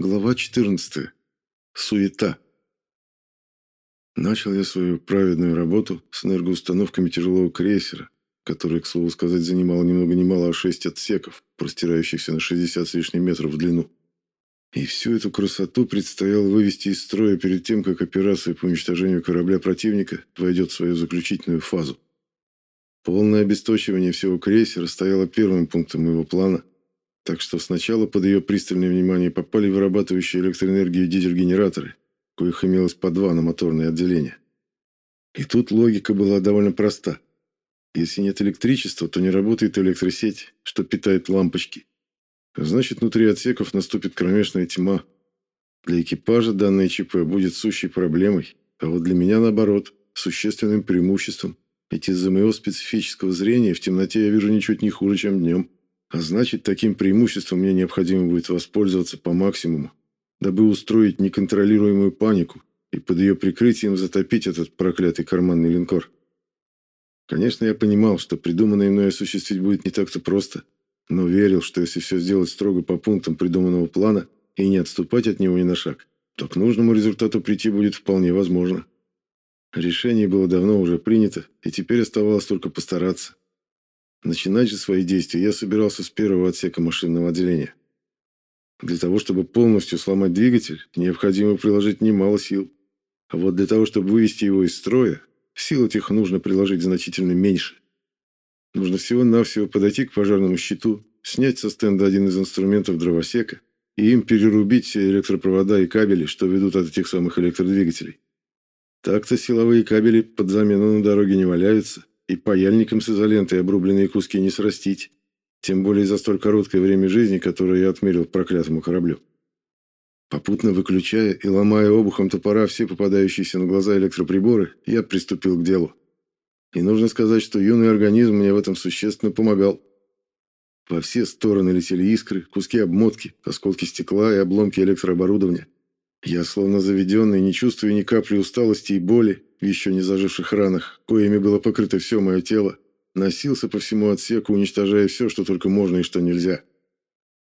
Глава 14. Суета. Начал я свою праведную работу с энергоустановками тяжелого крейсера, который, к слову сказать, занимал ни много ни мало, а шесть отсеков, простирающихся на 60 с лишним метров в длину. И всю эту красоту предстояло вывести из строя перед тем, как операция по уничтожению корабля противника войдет в свою заключительную фазу. Полное обесточивание всего крейсера стояло первым пунктом моего плана – так что сначала под ее пристальное внимание попали вырабатывающие электроэнергию дизель-генераторы, коих имелось по два на моторное отделение. И тут логика была довольно проста. Если нет электричества, то не работает электросеть, что питает лампочки. Значит, внутри отсеков наступит кромешная тьма. Для экипажа данное ЧП будет сущей проблемой, а вот для меня, наоборот, существенным преимуществом. Ведь из-за моего специфического зрения в темноте я вижу ничуть не хуже, чем днем. А значит, таким преимуществом мне необходимо будет воспользоваться по максимуму, дабы устроить неконтролируемую панику и под ее прикрытием затопить этот проклятый карманный линкор. Конечно, я понимал, что придуманное мной осуществить будет не так-то просто, но верил, что если все сделать строго по пунктам придуманного плана и не отступать от него ни на шаг, то к нужному результату прийти будет вполне возможно. Решение было давно уже принято, и теперь оставалось только постараться. Начинать же свои действия я собирался с первого отсека машинного отделения. Для того, чтобы полностью сломать двигатель, необходимо приложить немало сил. А вот для того, чтобы вывести его из строя, сил этих нужно приложить значительно меньше. Нужно всего-навсего подойти к пожарному щиту, снять со стенда один из инструментов дровосека и им перерубить все электропровода и кабели, что ведут от этих самых электродвигателей. Так-то силовые кабели под замену на дороге не валяются, и паяльником с изолентой обрубленные куски не срастить. Тем более за столь короткое время жизни, которое я отмерил проклятому кораблю. Попутно выключая и ломая обухом топора все попадающиеся на глаза электроприборы, я приступил к делу. И нужно сказать, что юный организм мне в этом существенно помогал. Во все стороны летели искры, куски обмотки, осколки стекла и обломки электрооборудования. Я, словно заведенный, не чувствуя ни капли усталости и боли, еще не заживших ранах, коими было покрыто все мое тело, носился по всему отсеку, уничтожая все, что только можно и что нельзя.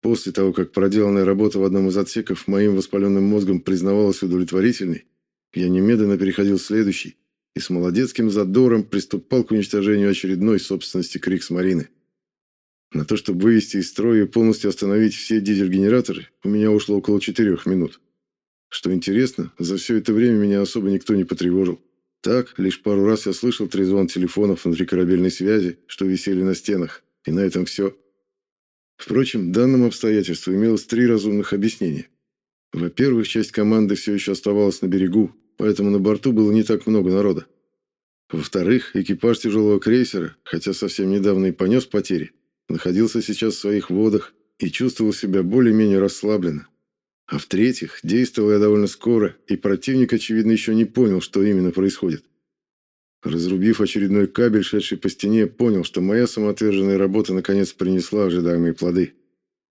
После того, как проделанная работа в одном из отсеков моим воспаленным мозгом признавалась удовлетворительной, я немедленно переходил в следующий и с молодецким задором приступал к уничтожению очередной собственности Крикс-Марины. На то, чтобы вывести из строя и полностью остановить все дизель-генераторы, у меня ушло около четырех минут. Что интересно, за все это время меня особо никто не потревожил. Так, лишь пару раз я слышал трезвон телефонов внутрикорабельной связи, что висели на стенах, и на этом все. Впрочем, данному обстоятельству имелось три разумных объяснения. Во-первых, часть команды все еще оставалась на берегу, поэтому на борту было не так много народа. Во-вторых, экипаж тяжелого крейсера, хотя совсем недавно и понес потери, находился сейчас в своих водах и чувствовал себя более-менее расслабленно. А в-третьих, действовал я довольно скоро, и противник, очевидно, еще не понял, что именно происходит. Разрубив очередной кабель, шедший по стене, понял, что моя самоотверженная работа наконец принесла ожидаемые плоды.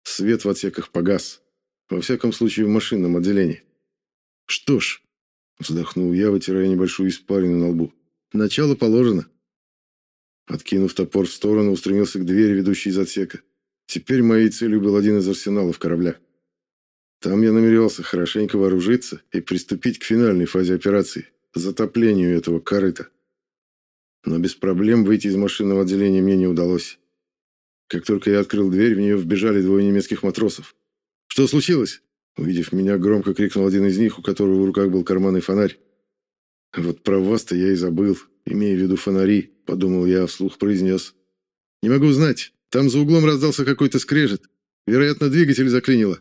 Свет в отсеках погас. Во всяком случае, в машинном отделении. «Что ж», — вздохнул я, вытирая небольшую испарину на лбу, — «начало положено». Откинув топор в сторону, устремился к двери, ведущей из отсека. Теперь моей целью был один из арсеналов корабля. Там я намеревался хорошенько вооружиться и приступить к финальной фазе операции – затоплению этого корыта. Но без проблем выйти из машинного отделения мне не удалось. Как только я открыл дверь, в нее вбежали двое немецких матросов. «Что случилось?» Увидев меня, громко крикнул один из них, у которого в руках был карманный фонарь. «Вот про вас-то я и забыл, имея в виду фонари», — подумал я, вслух произнес. «Не могу знать. Там за углом раздался какой-то скрежет. Вероятно, двигатель заклинило».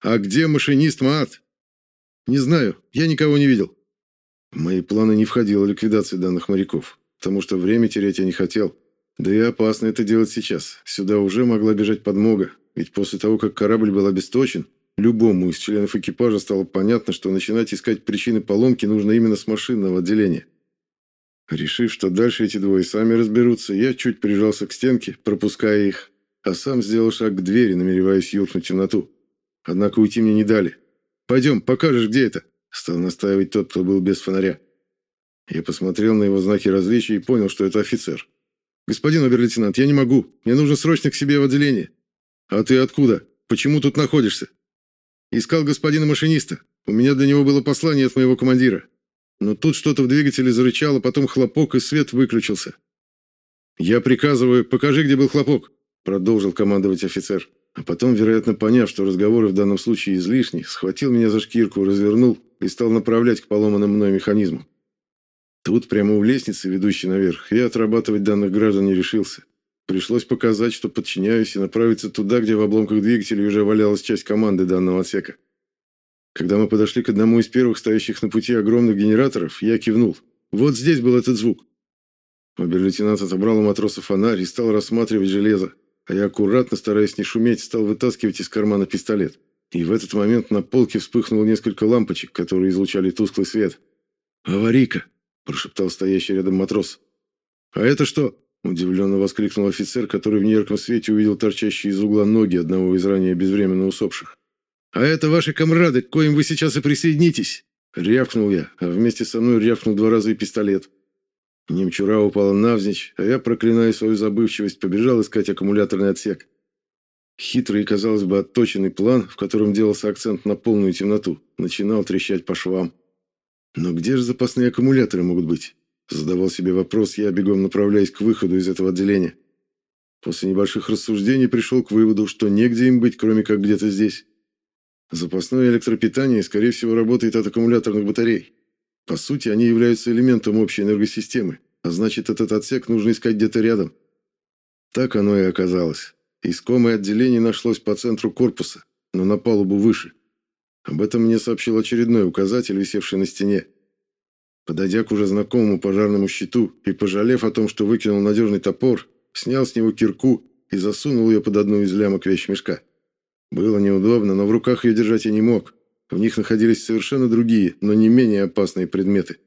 «А где машинист Маат?» «Не знаю, я никого не видел». В мои планы не входила ликвидация данных моряков, потому что время терять я не хотел. Да и опасно это делать сейчас. Сюда уже могла бежать подмога, ведь после того, как корабль был обесточен, любому из членов экипажа стало понятно, что начинать искать причины поломки нужно именно с машинного отделения. Решив, что дальше эти двое сами разберутся, я чуть прижался к стенке, пропуская их, а сам сделал шаг к двери, намереваясь юркнуть в темноту. Однако уйти мне не дали. «Пойдем, покажешь, где это?» Стал настаивать тот, кто был без фонаря. Я посмотрел на его знаки различия и понял, что это офицер. «Господин обер-лейтенант, я не могу. Мне нужно срочно к себе в отделение». «А ты откуда? Почему тут находишься?» Искал господина машиниста. У меня для него было послание от моего командира. Но тут что-то в двигателе зарычало, потом хлопок, и свет выключился. «Я приказываю, покажи, где был хлопок», — продолжил командовать офицер. А потом, вероятно, поняв, что разговоры в данном случае излишни, схватил меня за шкирку, развернул и стал направлять к поломанным мной механизмам. Тут, прямо у лестницы, ведущей наверх, я отрабатывать данных граждан не решился. Пришлось показать, что подчиняюсь, и направиться туда, где в обломках двигателя уже валялась часть команды данного отсека. Когда мы подошли к одному из первых стоящих на пути огромных генераторов, я кивнул. Вот здесь был этот звук. Обер-лейтенант отобрал у матроса фонарь и стал рассматривать железо, а я аккуратно, стараясь не шуметь, стал вытаскивать из кармана пистолет. И в этот момент на полке вспыхнуло несколько лампочек, которые излучали тусклый свет. «Аварийка!» – прошептал стоящий рядом матрос. «А это что?» – удивленно воскликнул офицер, который в неярком свете увидел торчащие из угла ноги одного из ранее безвременно усопших. «А это ваши комрады, к коим вы сейчас и присоединитесь!» Рявкнул я, а вместе со мной рявкнул два раза и пистолет. Немчура упала навзничь, а я, проклиная свою забывчивость, побежал искать аккумуляторный отсек. Хитрый казалось бы, отточенный план, в котором делался акцент на полную темноту, начинал трещать по швам. Но где же запасные аккумуляторы могут быть? Задавал себе вопрос я, бегом направляясь к выходу из этого отделения. После небольших рассуждений пришел к выводу, что негде им быть, кроме как где-то здесь. Запасное электропитание, скорее всего, работает от аккумуляторных батарей. По сути, они являются элементом общей энергосистемы, а значит, этот отсек нужно искать где-то рядом. Так оно и оказалось. Искомое отделение нашлось по центру корпуса, но на палубу выше. Об этом мне сообщил очередной указатель, висевший на стене. Подойдя к уже знакомому пожарному щиту и пожалев о том, что выкинул надежный топор, снял с него кирку и засунул ее под одну из лямок вещмешка. Было неудобно, но в руках ее держать я не мог. В них находились совершенно другие, но не менее опасные предметы.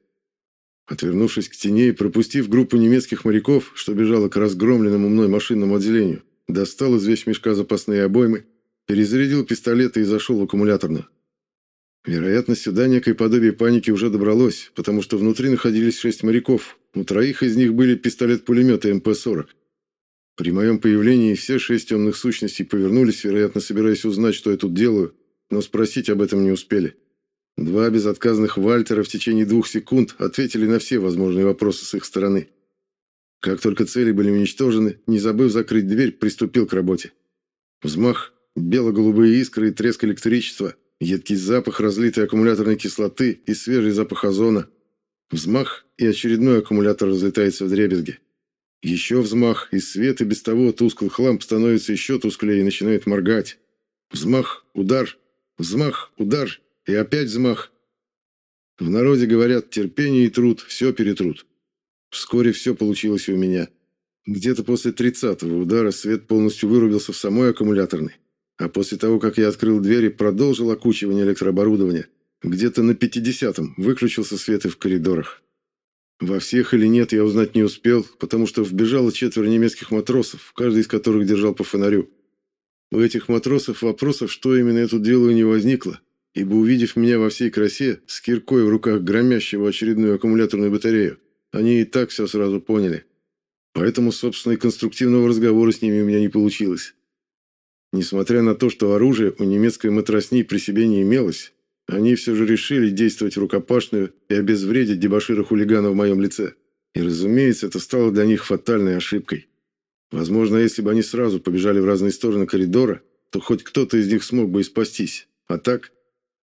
Отвернувшись к стене и пропустив группу немецких моряков, что бежала к разгромленному мной машинному отделению, достал из вещмешка запасные обоймы, перезарядил пистолеты и зашел в аккумуляторную. Вероятно, сюда некое подобие паники уже добралось, потому что внутри находились шесть моряков. У троих из них были пистолет-пулеметы МП-40. При моем появлении все шесть темных сущностей повернулись, вероятно, собираясь узнать, что я тут делаю, но спросить об этом не успели. Два безотказных Вальтера в течение двух секунд ответили на все возможные вопросы с их стороны. Как только цели были уничтожены, не забыв закрыть дверь, приступил к работе. Взмах, бело-голубые искры и треск электричества, едкий запах разлитой аккумуляторной кислоты и свежий запах озона. Взмах, и очередной аккумулятор разлетается в дребезги. Еще взмах, и свет и без того тусклых ламп становится еще тусклее и начинает моргать. Взмах, удар, Взмах, удар и опять взмах. В народе говорят, терпение и труд все перетрут. Вскоре все получилось у меня. Где-то после тридцатого удара свет полностью вырубился в самой аккумуляторной. А после того, как я открыл дверь и продолжил окучивание электрооборудования, где-то на пятидесятом выключился свет и в коридорах. Во всех или нет я узнать не успел, потому что вбежало четверо немецких матросов, каждый из которых держал по фонарю. У этих матросов вопросов, что именно я тут делаю, не возникло, ибо увидев меня во всей красе, с киркой в руках громящего очередную аккумуляторную батарею, они и так все сразу поняли. Поэтому, собственно, и конструктивного разговора с ними у меня не получилось. Несмотря на то, что оружие у немецкой матросни при себе не имелось, они все же решили действовать рукопашную и обезвредить дебошира-хулигана в моем лице. И, разумеется, это стало для них фатальной ошибкой. Возможно, если бы они сразу побежали в разные стороны коридора, то хоть кто-то из них смог бы и спастись. А так,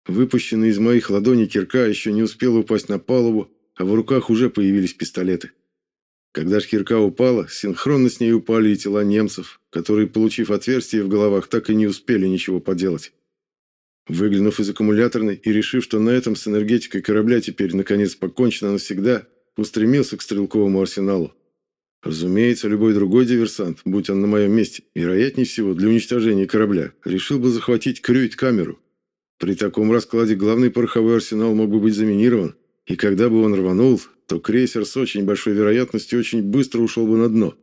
выпущенный из моих ладоней кирка еще не успел упасть на палубу, а в руках уже появились пистолеты. Когда шкирка упала, синхронно с ней упали и тела немцев, которые, получив отверстие в головах, так и не успели ничего поделать. Выглянув из аккумуляторной и решив, что на этом с энергетикой корабля теперь наконец покончено навсегда, устремился к стрелковому арсеналу. Разумеется, любой другой диверсант, будь он на моем месте, вероятнее всего для уничтожения корабля, решил бы захватить крюит-камеру. При таком раскладе главный пороховой арсенал мог бы быть заминирован, и когда бы он рванул, то крейсер с очень большой вероятностью очень быстро ушел бы на дно.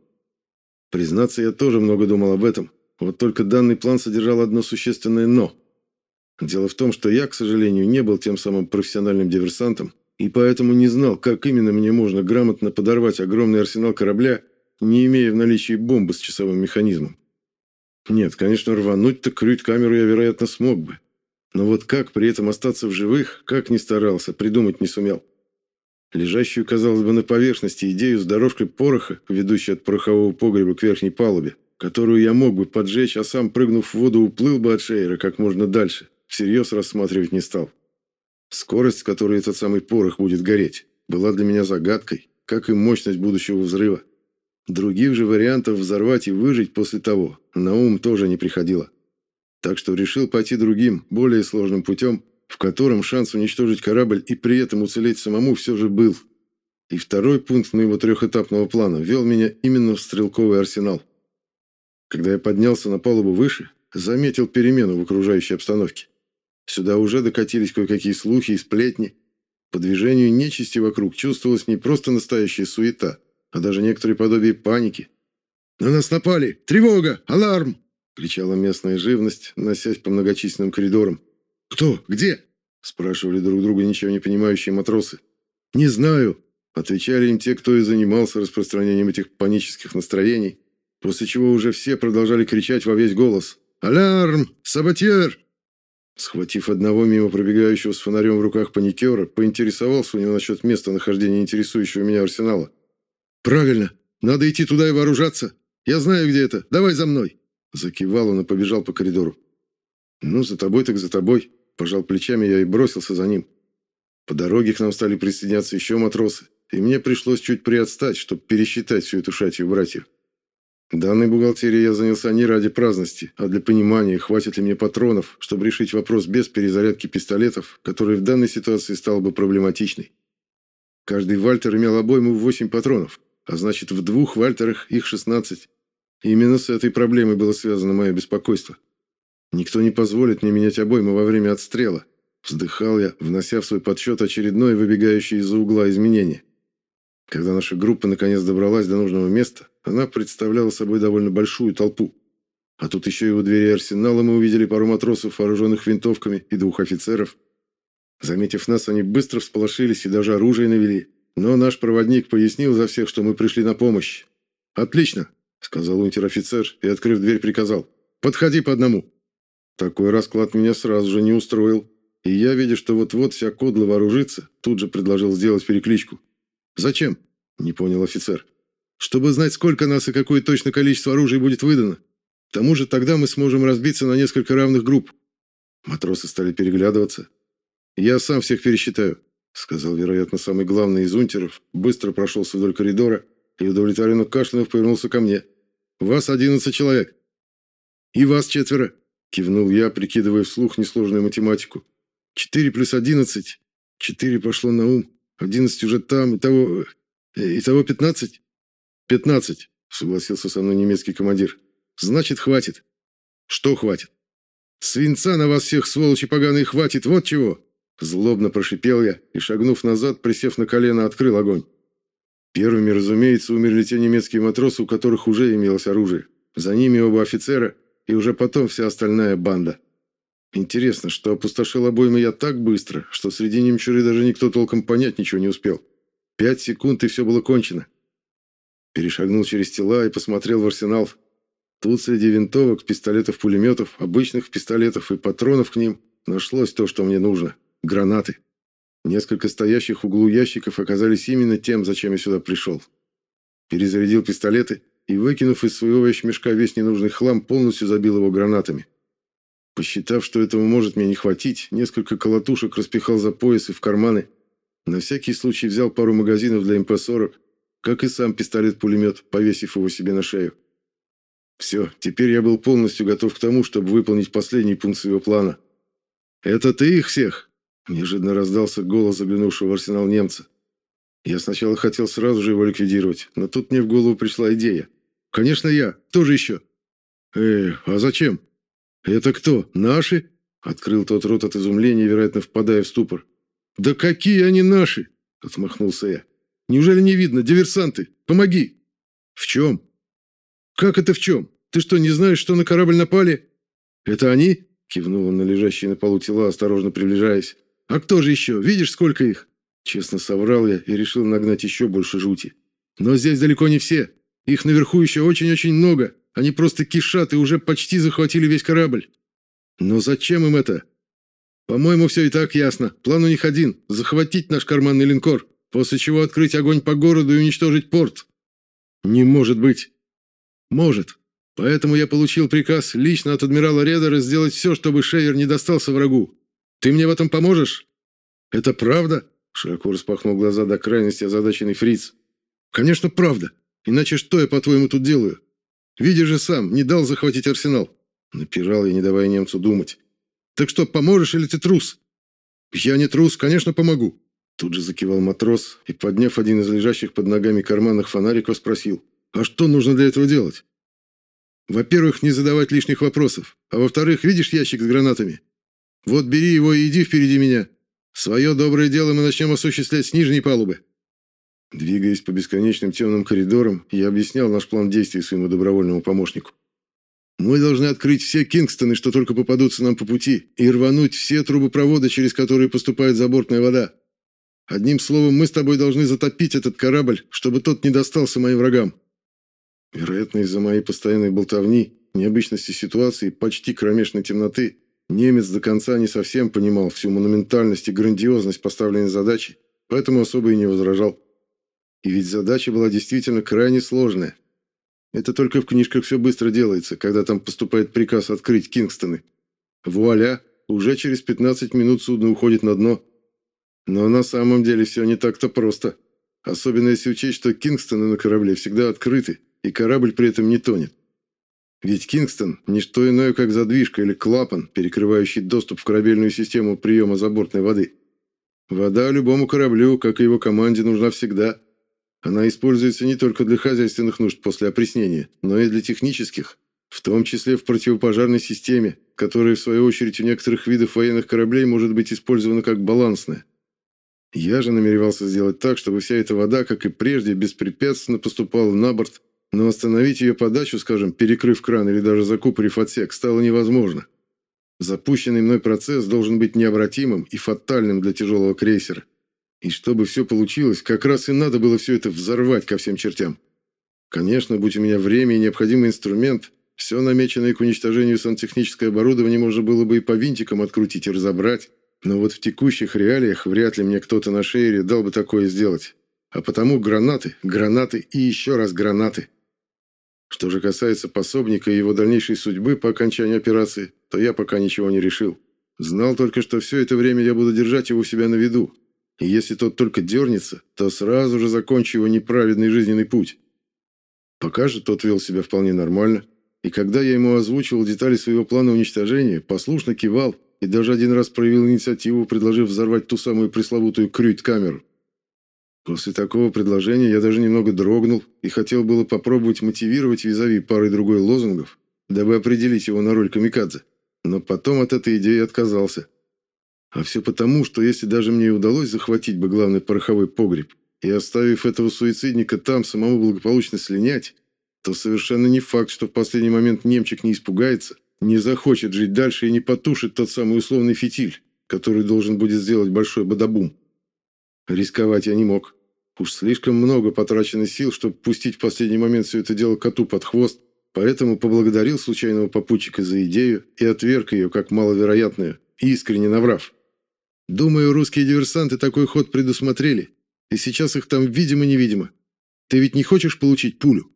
Признаться, я тоже много думал об этом, вот только данный план содержал одно существенное «но». Дело в том, что я, к сожалению, не был тем самым профессиональным диверсантом, и поэтому не знал, как именно мне можно грамотно подорвать огромный арсенал корабля, не имея в наличии бомбы с часовым механизмом. Нет, конечно, рвануть-то крють камеру я, вероятно, смог бы. Но вот как при этом остаться в живых, как ни старался, придумать не сумел. Лежащую, казалось бы, на поверхности идею с дорожкой пороха, ведущей от порохового погреба к верхней палубе, которую я мог бы поджечь, а сам, прыгнув в воду, уплыл бы от Шейра как можно дальше, всерьез рассматривать не стал. Скорость, с которой этот самый порох будет гореть, была для меня загадкой, как и мощность будущего взрыва. Других же вариантов взорвать и выжить после того на ум тоже не приходило. Так что решил пойти другим, более сложным путем, в котором шанс уничтожить корабль и при этом уцелеть самому все же был. И второй пункт моего трехэтапного плана вел меня именно в стрелковый арсенал. Когда я поднялся на палубу выше, заметил перемену в окружающей обстановке. Сюда уже докатились кое-какие слухи и сплетни. По движению нечисти вокруг чувствовалась не просто настоящая суета, а даже некоторые подобие паники. «На нас напали! Тревога! Аларм!» — кричала местная живность, носясь по многочисленным коридорам. «Кто? Где?» — спрашивали друг друга ничего не понимающие матросы. «Не знаю», — отвечали им те, кто и занимался распространением этих панических настроений, после чего уже все продолжали кричать во весь голос. «Алярм! Саботьер!» Схватив одного мимо пробегающего с фонарем в руках паникера, поинтересовался у него насчет места нахождения интересующего меня арсенала. «Правильно! Надо идти туда и вооружаться! Я знаю, где это! Давай за мной!» Закивал он и побежал по коридору. «Ну, за тобой так за тобой!» Пожал плечами я и бросился за ним. По дороге к нам стали присоединяться еще матросы, и мне пришлось чуть приотстать, чтобы пересчитать всю эту шатью братьев. Данной бухгалтерией я занялся не ради праздности, а для понимания, хватит ли мне патронов, чтобы решить вопрос без перезарядки пистолетов, который в данной ситуации стал бы проблематичной. Каждый вальтер имел обойму в 8 патронов, а значит, в двух вальтерах их 16. именно с этой проблемой было связано мое беспокойство. Никто не позволит мне менять обойму во время отстрела. Вздыхал я, внося в свой подсчет очередное выбегающее из-за угла изменение. Когда наша группа наконец добралась до нужного места, она представляла собой довольно большую толпу. А тут еще и у двери арсенала мы увидели пару матросов, вооруженных винтовками, и двух офицеров. Заметив нас, они быстро всполошились и даже оружие навели. Но наш проводник пояснил за всех, что мы пришли на помощь. «Отлично», — сказал унтер-офицер и, открыв дверь, приказал. «Подходи по одному». Такой расклад меня сразу же не устроил. И я, видя, что вот-вот вся кодла вооружится, тут же предложил сделать перекличку. «Зачем?» – не понял офицер. «Чтобы знать, сколько нас и какое точно количество оружия будет выдано. К тому же тогда мы сможем разбиться на несколько равных групп». Матросы стали переглядываться. «Я сам всех пересчитаю», – сказал, вероятно, самый главный из унтеров, быстро прошелся вдоль коридора и, удовлетворенно кашлянув, повернулся ко мне. «Вас одиннадцать человек». «И вас четверо», – кивнул я, прикидывая вслух несложную математику. «Четыре плюс одиннадцать. Четыре пошло на ум. Одиннадцать уже там, итого... Э, итого пятнадцать?» «Пятнадцать», — согласился со мной немецкий командир. «Значит, хватит». «Что хватит?» «Свинца на вас всех, сволочи поганые, хватит, вот чего!» Злобно прошипел я и, шагнув назад, присев на колено, открыл огонь. Первыми, разумеется, умерли те немецкие матросы, у которых уже имелось оружие. За ними оба офицера и уже потом вся остальная банда. Интересно, что опустошил обоймы я так быстро, что среди немчуры даже никто толком понять ничего не успел. Пять секунд, и все было кончено. Перешагнул через тела и посмотрел в арсенал. Тут среди винтовок, пистолетов-пулеметов, обычных пистолетов и патронов к ним нашлось то, что мне нужно – гранаты. Несколько стоящих в углу ящиков оказались именно тем, зачем я сюда пришел. Перезарядил пистолеты и, выкинув из своего вещмешка весь ненужный хлам, полностью забил его гранатами. Посчитав, что этого может мне не хватить, несколько колотушек распихал за пояс и в карманы. На всякий случай взял пару магазинов для МП-40, как и сам пистолет-пулемет, повесив его себе на шею. Все, теперь я был полностью готов к тому, чтобы выполнить последний пункт своего плана. «Это ты их всех?» – неожиданно раздался голос заглянувшего в арсенал немца. Я сначала хотел сразу же его ликвидировать, но тут мне в голову пришла идея. «Конечно я. Кто же еще?» «Э, а зачем?» «Это кто? Наши?» Открыл тот рот от изумления, вероятно, впадая в ступор. «Да какие они наши?» Отмахнулся я. «Неужели не видно? Диверсанты! Помоги!» «В чем?» «Как это в чем? Ты что, не знаешь, что на корабль напали?» «Это они?» Кивнул он на лежащие на полу тела, осторожно приближаясь. «А кто же еще? Видишь, сколько их?» Честно соврал я и решил нагнать еще больше жути. «Но здесь далеко не все. Их наверху еще очень-очень много. Они просто кишат и уже почти захватили весь корабль. Но зачем им это? По-моему, все и так ясно. План у них один – захватить наш карманный линкор, после чего открыть огонь по городу и уничтожить порт. Не может быть. Может. Поэтому я получил приказ лично от адмирала Редера сделать все, чтобы Шейер не достался врагу. Ты мне в этом поможешь? Это правда? Широко распахнул глаза до крайности озадаченный фриц. Конечно, правда. Иначе что я, по-твоему, тут делаю? Видишь же сам, не дал захватить арсенал. Напирал я, не давая немцу думать. Так что, поможешь или ты трус? Я не трус, конечно, помогу. Тут же закивал матрос и, подняв один из лежащих под ногами карманных фонариков, спросил. А что нужно для этого делать? Во-первых, не задавать лишних вопросов. А во-вторых, видишь ящик с гранатами? Вот бери его и иди впереди меня. Свое доброе дело мы начнем осуществлять с нижней палубы. Двигаясь по бесконечным темным коридорам, я объяснял наш план действий своему добровольному помощнику. Мы должны открыть все Кингстоны, что только попадутся нам по пути, и рвануть все трубопроводы, через которые поступает забортная вода. Одним словом, мы с тобой должны затопить этот корабль, чтобы тот не достался моим врагам. Вероятно, из-за моей постоянной болтовни, необычности ситуации, почти кромешной темноты, немец до конца не совсем понимал всю монументальность и грандиозность поставленной задачи, поэтому особо и не возражал. И ведь задача была действительно крайне сложная. Это только в книжках все быстро делается, когда там поступает приказ открыть Кингстоны. Вуаля, уже через 15 минут судно уходит на дно. Но на самом деле все не так-то просто. Особенно если учесть, что Кингстоны на корабле всегда открыты, и корабль при этом не тонет. Ведь Кингстон – не что иное, как задвижка или клапан, перекрывающий доступ в корабельную систему приема забортной воды. Вода любому кораблю, как и его команде, нужна всегда. Она используется не только для хозяйственных нужд после опреснения, но и для технических, в том числе в противопожарной системе, которая, в свою очередь, у некоторых видов военных кораблей может быть использована как балансная. Я же намеревался сделать так, чтобы вся эта вода, как и прежде, беспрепятственно поступала на борт но остановить ее подачу, скажем, перекрыв кран или даже закупорив отсек, стало невозможно. Запущенный мной процесс должен быть необратимым и фатальным для тяжелого крейсера. И чтобы все получилось, как раз и надо было все это взорвать ко всем чертям. Конечно, будь у меня время и необходимый инструмент, все намеченное к уничтожению сантехническое оборудование можно было бы и по винтикам открутить и разобрать, но вот в текущих реалиях вряд ли мне кто-то на шейре дал бы такое сделать. А потому гранаты, гранаты и еще раз гранаты – что же касается пособника и его дальнейшей судьбы по окончании операции, то я пока ничего не решил. Знал только, что все это время я буду держать его у себя на виду. И если тот только дернется, то сразу же закончу его неправедный жизненный путь. Пока же тот вел себя вполне нормально, и когда я ему озвучивал детали своего плана уничтожения, послушно кивал и даже один раз проявил инициативу, предложив взорвать ту самую пресловутую крють-камеру. После такого предложения я даже немного дрогнул и хотел было попробовать мотивировать визави парой другой лозунгов, дабы определить его на роль камикадзе. Но потом от этой идеи отказался. А все потому, что если даже мне и удалось захватить бы главный пороховой погреб и оставив этого суицидника там самому благополучно слинять, то совершенно не факт, что в последний момент немчик не испугается, не захочет жить дальше и не потушит тот самый условный фитиль, который должен будет сделать большой бадабум. Рисковать я не мог. Уж слишком много потрачено сил, чтобы пустить в последний момент все это дело коту под хвост, поэтому поблагодарил случайного попутчика за идею и отверг ее как маловероятную, искренне наврав. Думаю, русские диверсанты такой ход предусмотрели, и сейчас их там видимо-невидимо. Ты ведь не хочешь получить пулю?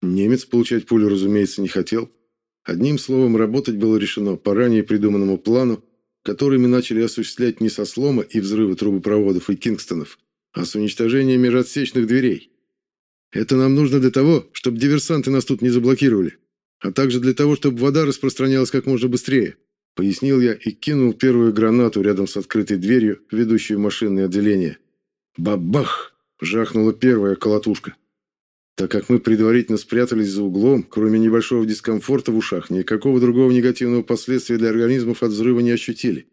Немец получать пулю, разумеется, не хотел. Одним словом, работать было решено по ранее придуманному плану, который мы начали осуществлять не со слома и взрыва трубопроводов и кингстонов, а с уничтожением межотсечных дверей. Это нам нужно для того, чтобы диверсанты нас тут не заблокировали, а также для того, чтобы вода распространялась как можно быстрее, пояснил я и кинул первую гранату рядом с открытой дверью, ведущей в машинное отделение. Бабах! Жахнула первая колотушка. Так как мы предварительно спрятались за углом, кроме небольшого дискомфорта в ушах, никакого другого негативного последствия для организмов от взрыва не ощутили.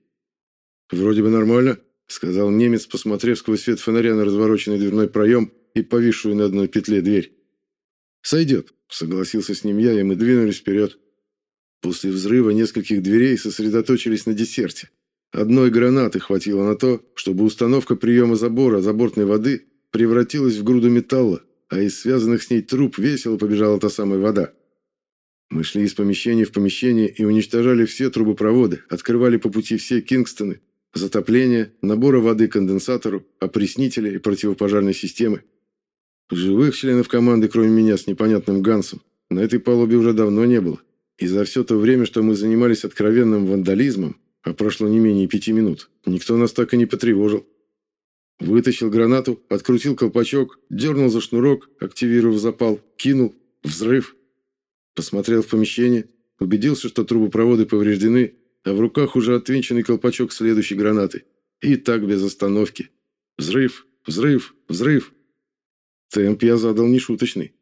Вроде бы нормально, сказал немец, посмотрев сквозь свет фонаря на развороченный дверной проем и повисшую на одной петле дверь. «Сойдет», — согласился с ним я, и мы двинулись вперед. После взрыва нескольких дверей сосредоточились на десерте. Одной гранаты хватило на то, чтобы установка приема забора забортной воды превратилась в груду металла, а из связанных с ней труб весело побежала та самая вода. Мы шли из помещения в помещение и уничтожали все трубопроводы, открывали по пути все Кингстоны, затопление, набора воды конденсатору, опреснителя и противопожарной системы. Живых членов команды, кроме меня с непонятным Гансом, на этой палубе уже давно не было. И за все то время, что мы занимались откровенным вандализмом, а прошло не менее пяти минут, никто нас так и не потревожил. Вытащил гранату, открутил колпачок, дернул за шнурок, активировав запал, кинул. Взрыв. Посмотрел в помещение, убедился, что трубопроводы повреждены, а в руках уже отвинченный колпачок следующей гранаты. И так без остановки. Взрыв, взрыв, взрыв. Темп я задал нешуточный.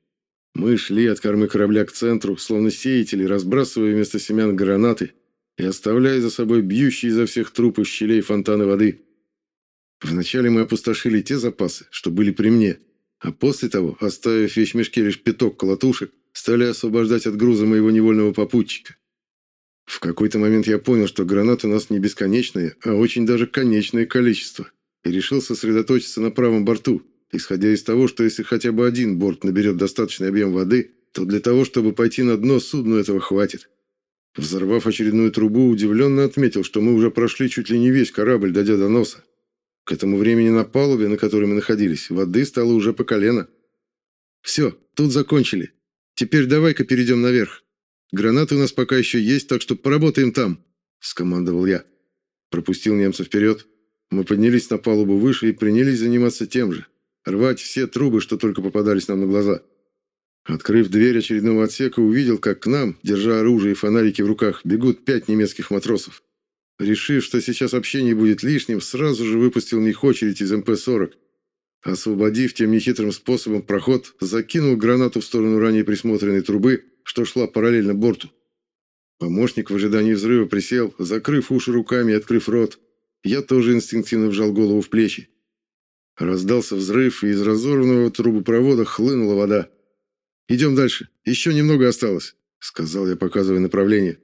Мы шли от кормы корабля к центру, словно сеятели, разбрасывая вместо семян гранаты и оставляя за собой бьющие изо всех трупов щелей фонтаны воды. Вначале мы опустошили те запасы, что были при мне, а после того, оставив в вещмешке лишь пяток колотушек, стали освобождать от груза моего невольного попутчика. В какой-то момент я понял, что гранат у нас не бесконечное, а очень даже конечное количество, и решил сосредоточиться на правом борту, исходя из того, что если хотя бы один борт наберет достаточный объем воды, то для того, чтобы пойти на дно, судну этого хватит. Взорвав очередную трубу, удивленно отметил, что мы уже прошли чуть ли не весь корабль, дойдя до носа. К этому времени на палубе, на которой мы находились, воды стало уже по колено. «Все, тут закончили. Теперь давай-ка перейдем наверх. Гранаты у нас пока еще есть, так что поработаем там», — скомандовал я. Пропустил немца вперед. Мы поднялись на палубу выше и принялись заниматься тем же. Рвать все трубы, что только попадались нам на глаза. Открыв дверь очередного отсека, увидел, как к нам, держа оружие и фонарики в руках, бегут пять немецких матросов. Решив, что сейчас общение будет лишним, сразу же выпустил в них очередь из МП-40. Освободив тем нехитрым способом проход, закинул гранату в сторону ранее присмотренной трубы, что шла параллельно борту. Помощник в ожидании взрыва присел, закрыв уши руками и открыв рот. Я тоже инстинктивно вжал голову в плечи. Раздался взрыв, и из разорванного трубопровода хлынула вода. «Идем дальше. Еще немного осталось», — сказал я, показывая направление.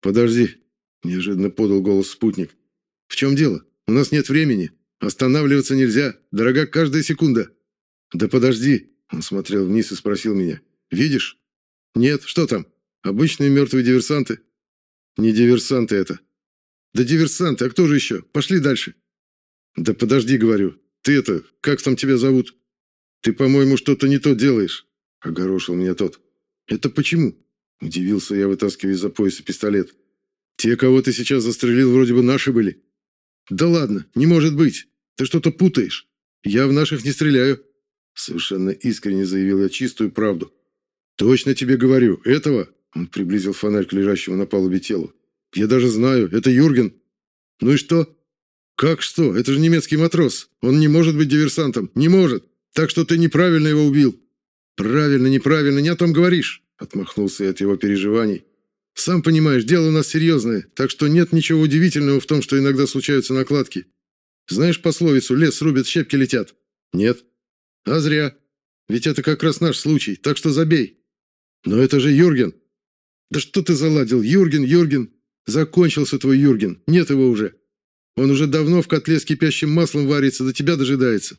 «Подожди», Неожиданно подал голос спутник. «В чем дело? У нас нет времени. Останавливаться нельзя. Дорога каждая секунда». «Да подожди!» Он смотрел вниз и спросил меня. «Видишь?» «Нет, что там? Обычные мертвые диверсанты?» «Не диверсанты это». «Да диверсанты, а кто же еще? Пошли дальше». «Да подожди, говорю. Ты это, как там тебя зовут?» «Ты, по-моему, что-то не то делаешь», — огорошил меня тот. «Это почему?» — удивился я, вытаскивая из-за пояса пистолет. Те, кого ты сейчас застрелил, вроде бы наши были. Да ладно, не может быть. Ты что-то путаешь. Я в наших не стреляю. Совершенно искренне заявил я чистую правду. Точно тебе говорю, этого... Он приблизил фонарь к лежащему на палубе телу. Я даже знаю, это Юрген. Ну и что? Как что? Это же немецкий матрос. Он не может быть диверсантом. Не может. Так что ты неправильно его убил. Правильно, неправильно, не о том говоришь. Отмахнулся я от его переживаний сам понимаешь, дело у нас серьезное, так что нет ничего удивительного в том, что иногда случаются накладки. Знаешь пословицу «лес рубят, щепки летят»? Нет. А зря. Ведь это как раз наш случай, так что забей. Но это же Юрген. Да что ты заладил? Юрген, Юрген. Закончился твой Юрген. Нет его уже. Он уже давно в котле с кипящим маслом варится, до тебя дожидается.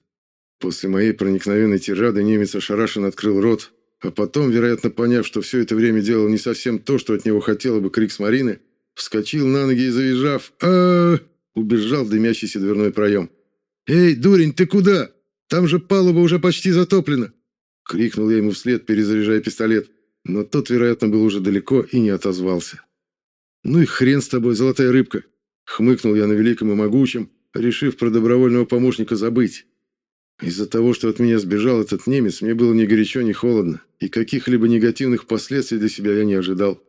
После моей проникновенной тирады немец ошарашенно открыл рот, а потом, вероятно, поняв, что все это время делал не совсем то, что от него хотела бы Крикс Марины, вскочил на ноги и, завизжав, а, убежал в дымящийся дверной проем. «Эй, дурень, ты куда? Там же палуба уже почти затоплена!» Крикнул я ему вслед, перезаряжая пистолет, но тот, вероятно, был уже далеко и не отозвался. «Ну и хрен с тобой, золотая рыбка!» Хмыкнул я на великом и могучем, решив про добровольного помощника забыть. Из-за того, что от меня сбежал этот немец, мне было ни горячо, ни холодно, и каких-либо негативных последствий для себя я не ожидал.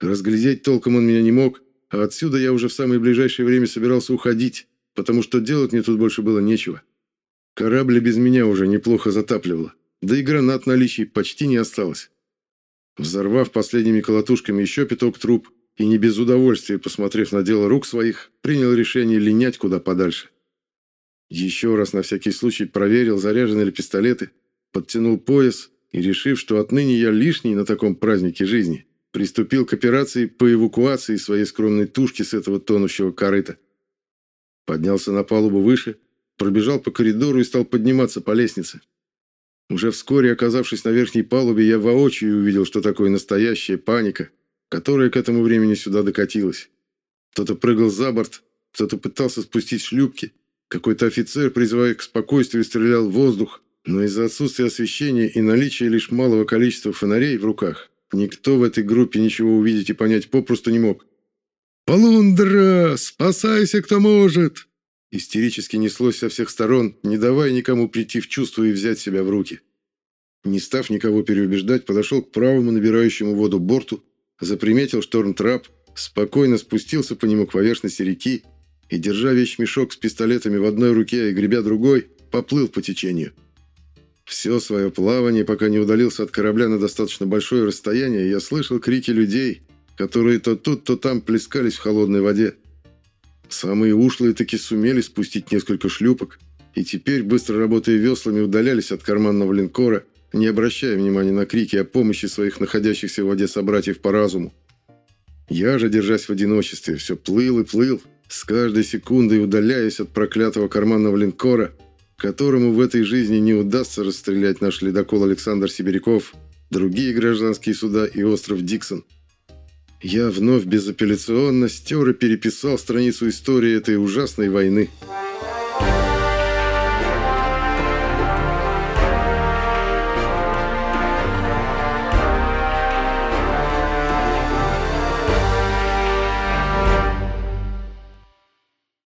Разглядеть толком он меня не мог, а отсюда я уже в самое ближайшее время собирался уходить, потому что делать мне тут больше было нечего. Корабль без меня уже неплохо затапливало, да и гранат наличий почти не осталось. Взорвав последними колотушками еще пяток труб и не без удовольствия, посмотрев на дело рук своих, принял решение линять куда подальше. Еще раз на всякий случай проверил, заряжены ли пистолеты, подтянул пояс и, решив, что отныне я лишний на таком празднике жизни, приступил к операции по эвакуации своей скромной тушки с этого тонущего корыта. Поднялся на палубу выше, пробежал по коридору и стал подниматься по лестнице. Уже вскоре, оказавшись на верхней палубе, я воочию увидел, что такое настоящая паника, которая к этому времени сюда докатилась. Кто-то прыгал за борт, кто-то пытался спустить шлюпки, какой-то офицер, призывая к спокойствию, стрелял в воздух, но из-за отсутствия освещения и наличия лишь малого количества фонарей в руках, никто в этой группе ничего увидеть и понять попросту не мог. «Полундра! Спасайся, кто может!» Истерически неслось со всех сторон, не давая никому прийти в чувство и взять себя в руки. Не став никого переубеждать, подошел к правому набирающему воду борту, заприметил шторм-трап, спокойно спустился по нему к поверхности реки и, держа вещмешок с пистолетами в одной руке и гребя другой, поплыл по течению. Все свое плавание, пока не удалился от корабля на достаточно большое расстояние, я слышал крики людей, которые то тут, то там плескались в холодной воде. Самые ушлые таки сумели спустить несколько шлюпок, и теперь, быстро работая веслами, удалялись от карманного линкора, не обращая внимания на крики о помощи своих находящихся в воде собратьев по разуму. Я же, держась в одиночестве, все плыл и плыл, с каждой секундой удаляясь от проклятого карманного линкора, которому в этой жизни не удастся расстрелять наш ледокол Александр Сибиряков, другие гражданские суда и остров Диксон. Я вновь безапелляционно стер и переписал страницу истории этой ужасной войны –